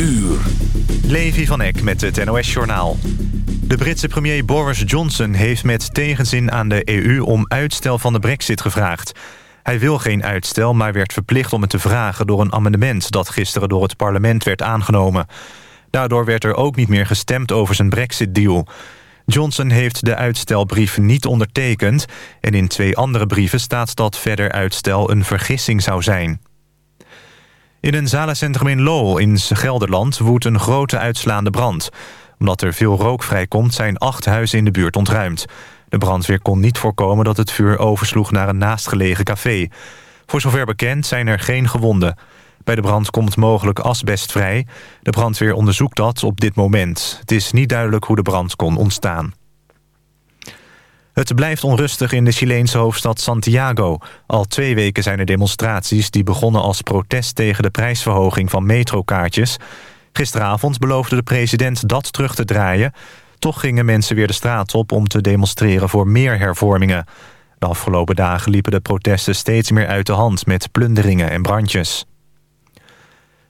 uur. Levi van Eck met het NOS-journaal. De Britse premier Boris Johnson heeft met tegenzin aan de EU... om uitstel van de brexit gevraagd. Hij wil geen uitstel, maar werd verplicht om het te vragen... door een amendement dat gisteren door het parlement werd aangenomen. Daardoor werd er ook niet meer gestemd over zijn brexit-deal. Johnson heeft de uitstelbrief niet ondertekend... en in twee andere brieven staat dat verder uitstel een vergissing zou zijn. In een zalencentrum in Lowell in Gelderland woedt een grote uitslaande brand. Omdat er veel rook vrijkomt zijn acht huizen in de buurt ontruimd. De brandweer kon niet voorkomen dat het vuur oversloeg naar een naastgelegen café. Voor zover bekend zijn er geen gewonden. Bij de brand komt mogelijk asbest vrij. De brandweer onderzoekt dat op dit moment. Het is niet duidelijk hoe de brand kon ontstaan. Het blijft onrustig in de Chileense hoofdstad Santiago. Al twee weken zijn er demonstraties die begonnen als protest... tegen de prijsverhoging van metrokaartjes. Gisteravond beloofde de president dat terug te draaien. Toch gingen mensen weer de straat op om te demonstreren voor meer hervormingen. De afgelopen dagen liepen de protesten steeds meer uit de hand... met plunderingen en brandjes.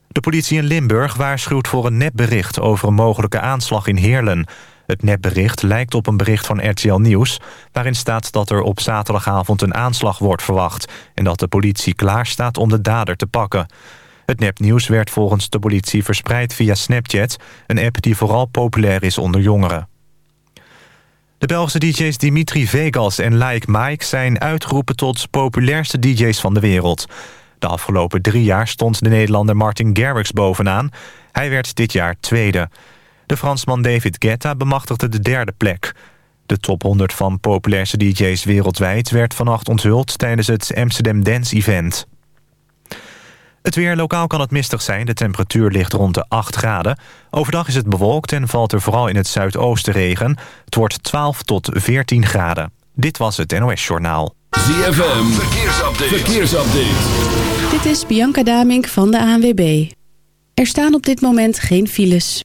De politie in Limburg waarschuwt voor een nepbericht... over een mogelijke aanslag in Heerlen... Het nepbericht lijkt op een bericht van RTL Nieuws... waarin staat dat er op zaterdagavond een aanslag wordt verwacht... en dat de politie klaarstaat om de dader te pakken. Het nepnieuws werd volgens de politie verspreid via Snapchat... een app die vooral populair is onder jongeren. De Belgische DJ's Dimitri Vegas en Like Mike zijn uitgeroepen tot populairste DJ's van de wereld. De afgelopen drie jaar stond de Nederlander Martin Garrix bovenaan. Hij werd dit jaar tweede. De Fransman David Guetta bemachtigde de derde plek. De top 100 van populairste DJ's wereldwijd werd vannacht onthuld tijdens het Amsterdam Dance Event. Het weer lokaal kan het mistig zijn. De temperatuur ligt rond de 8 graden. Overdag is het bewolkt en valt er vooral in het zuidoosten regen. Het wordt 12 tot 14 graden. Dit was het NOS Journaal. ZFM, verkeersupdate. verkeersupdate. Dit is Bianca Damink van de ANWB. Er staan op dit moment geen files.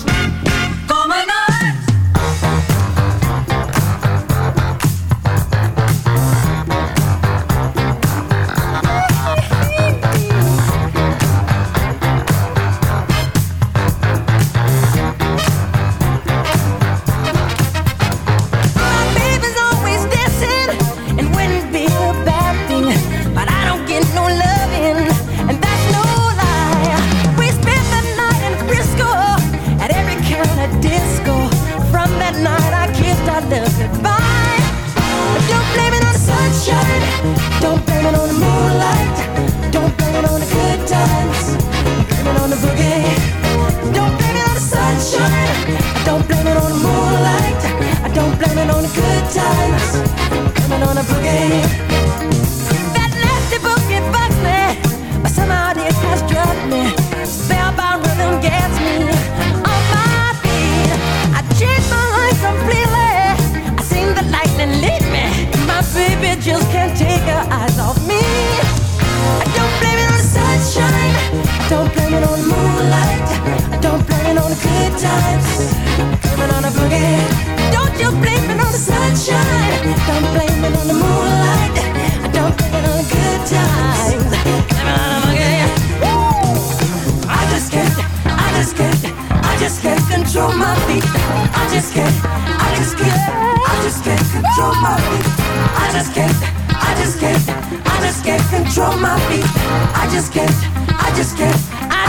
Don't blame it on the sunshine I change my mind completely. I see the lightning lit me, my baby just can't take her eyes off me. I don't blame it on the sunshine, don't blame it on the moonlight. I don't blame it on the good times blame it on the sunshine. Don't blame it on the moonlight. Don't blame it on the good times. I just can't, I just can't, I just can't control my feet. I just can't, I just can't, I just can't control my feet. I just can't, I just can't, I just can't control my feet. I just can't, I just can't.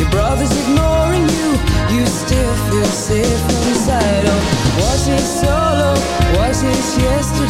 your brother's ignoring you, you still feel safe inside. Oh, was it solo? Was it yesterday?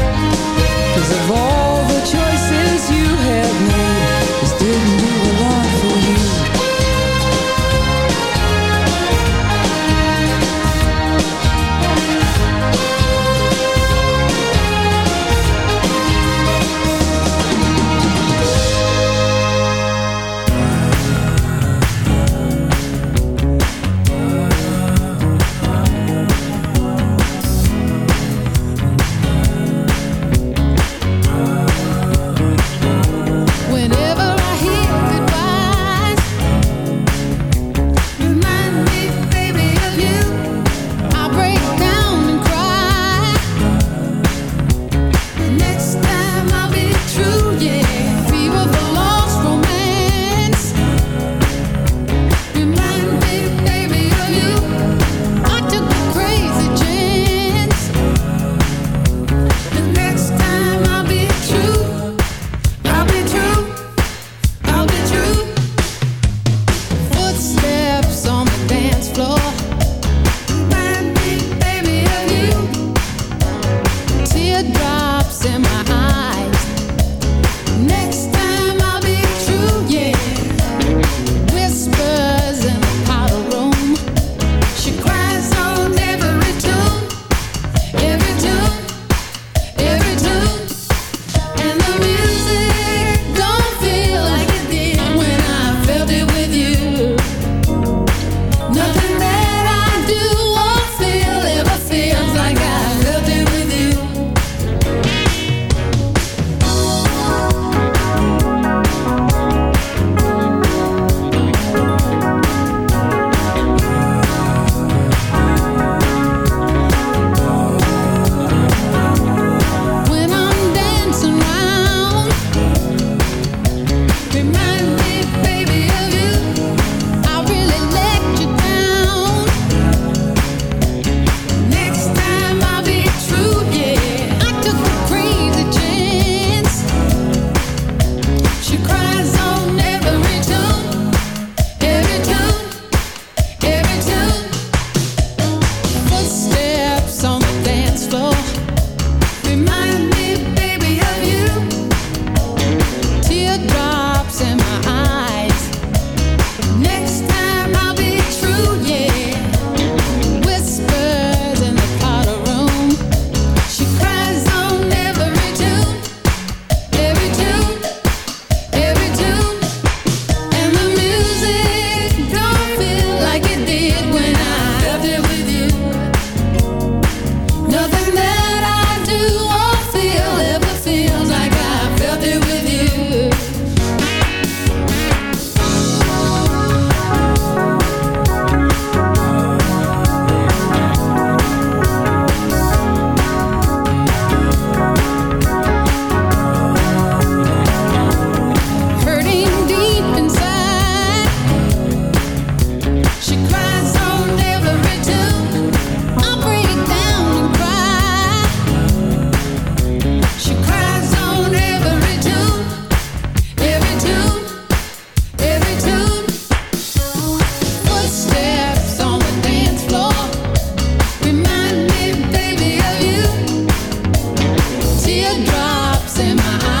teardrops in my eyes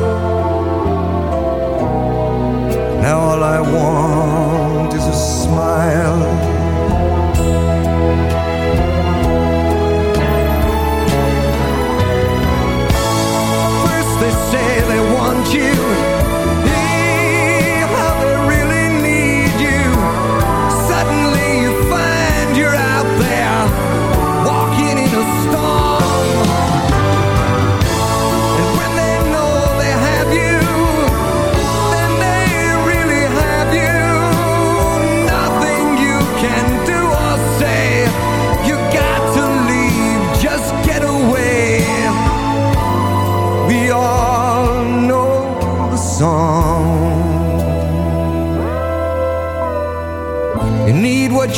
now all I want is a smile.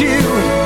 You,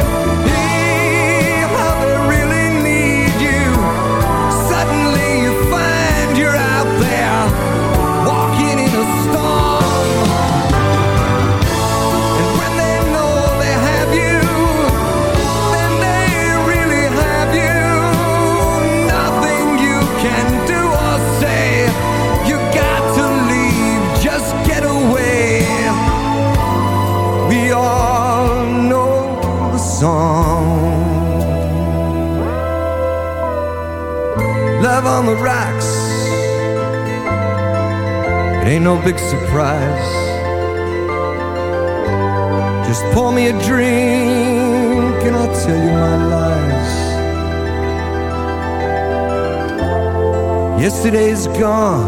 Yesterday's gone.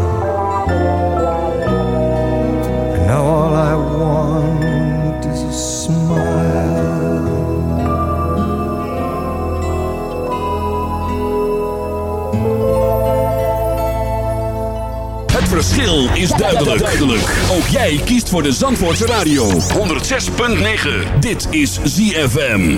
And now all I want is a smile. Het verschil is duidelijk. duidelijk. Ook jij kiest voor de Zandvoortse Radio. 106.9. Dit is ZFM.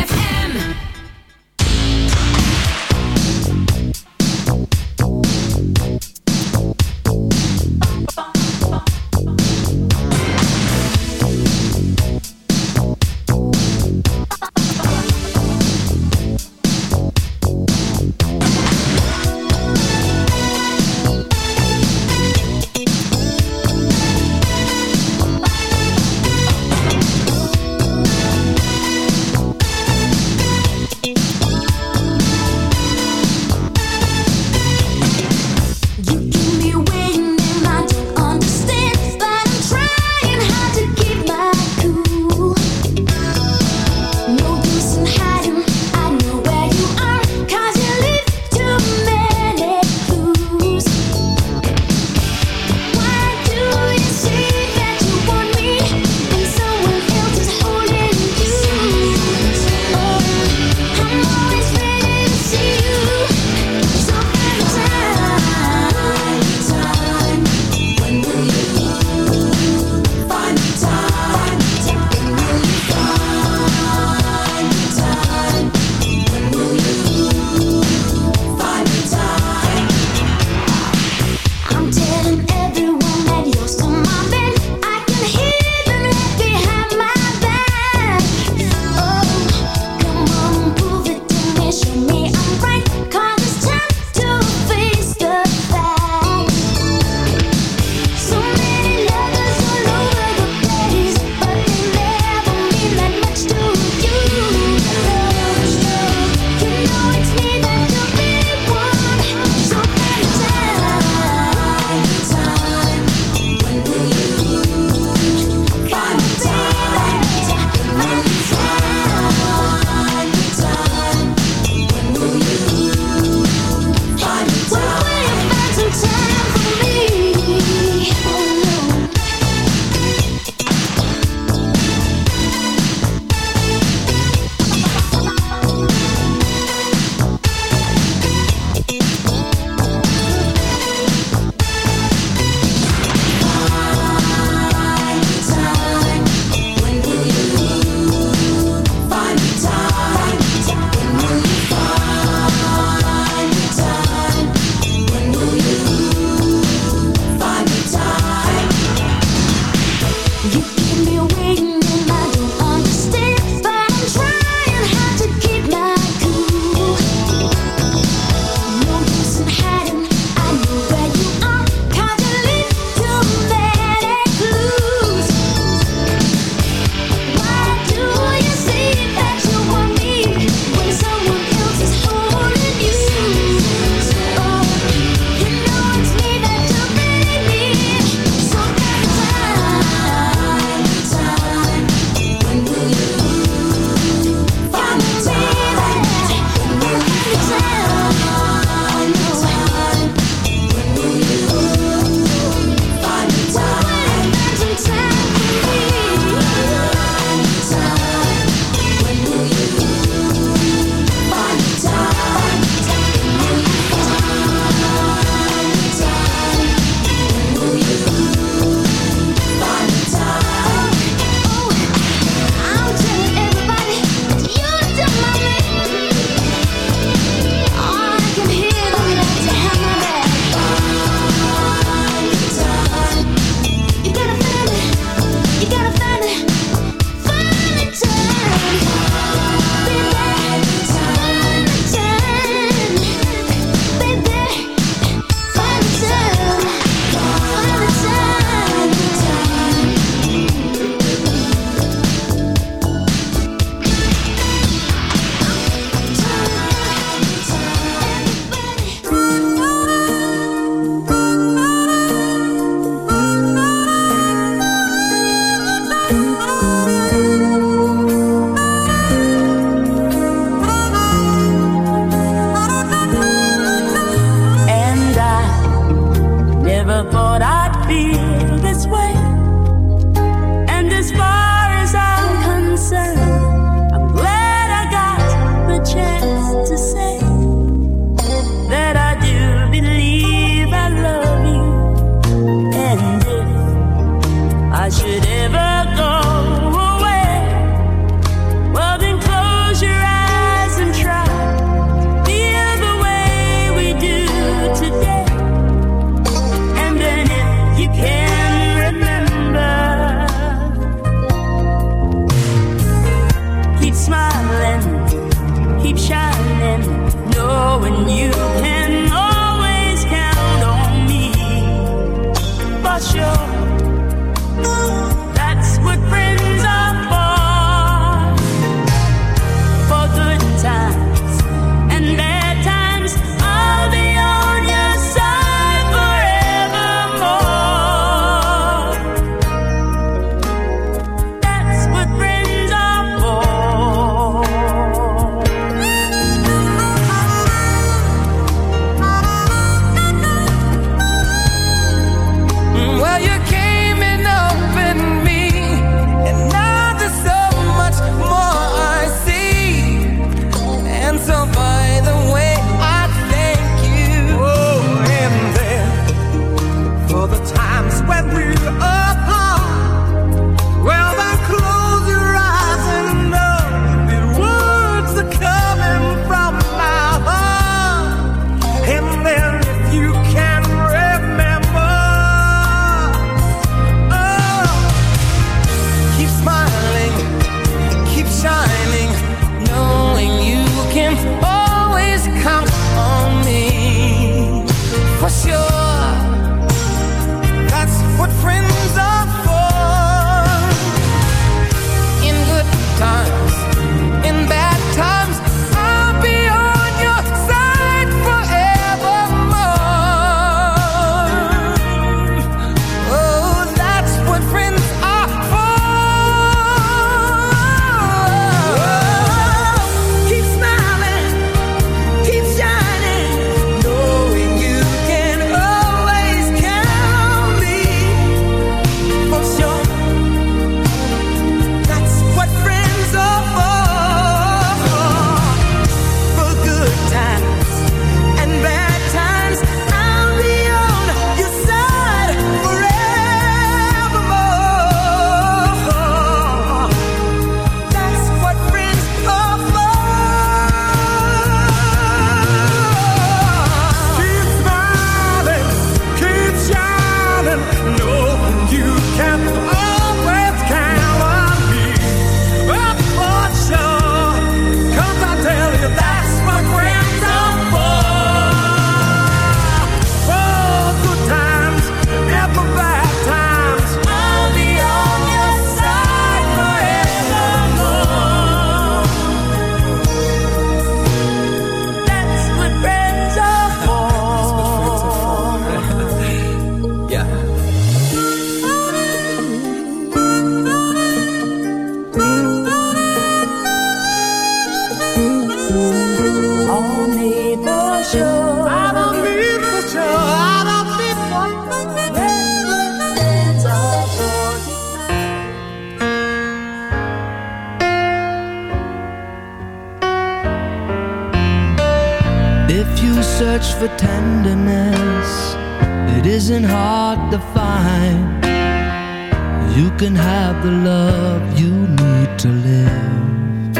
you need to live.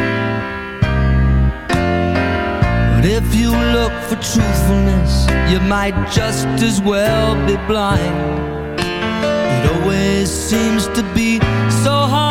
But if you look for truthfulness, you might just as well be blind. It always seems to be so hard.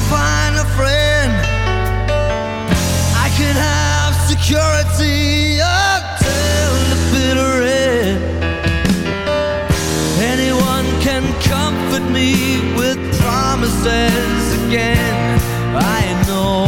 find a friend, I can have security until the bitter end. Anyone can comfort me with promises again. I know.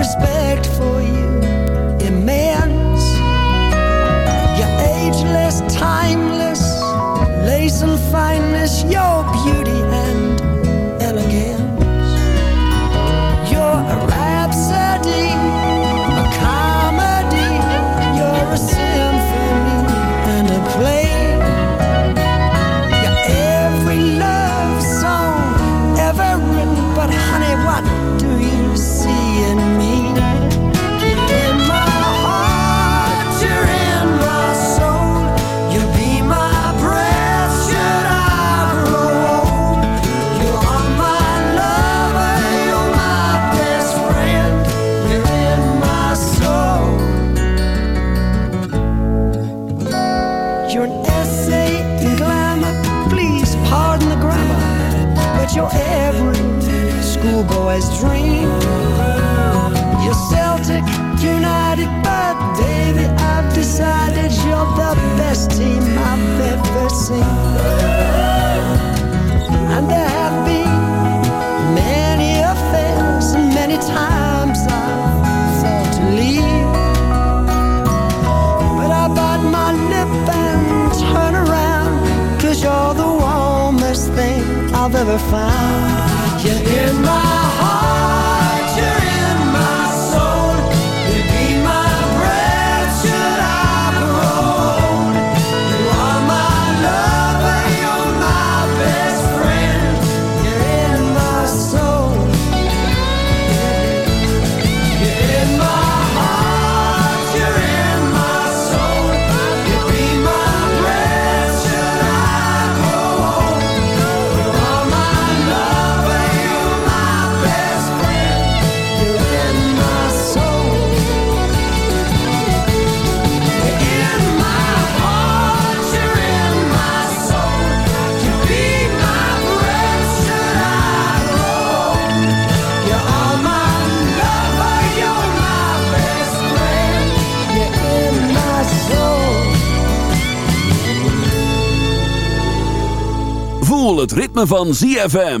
respect for you immense. You're ageless, timeless, lace and fineness. you ritme van ZFM.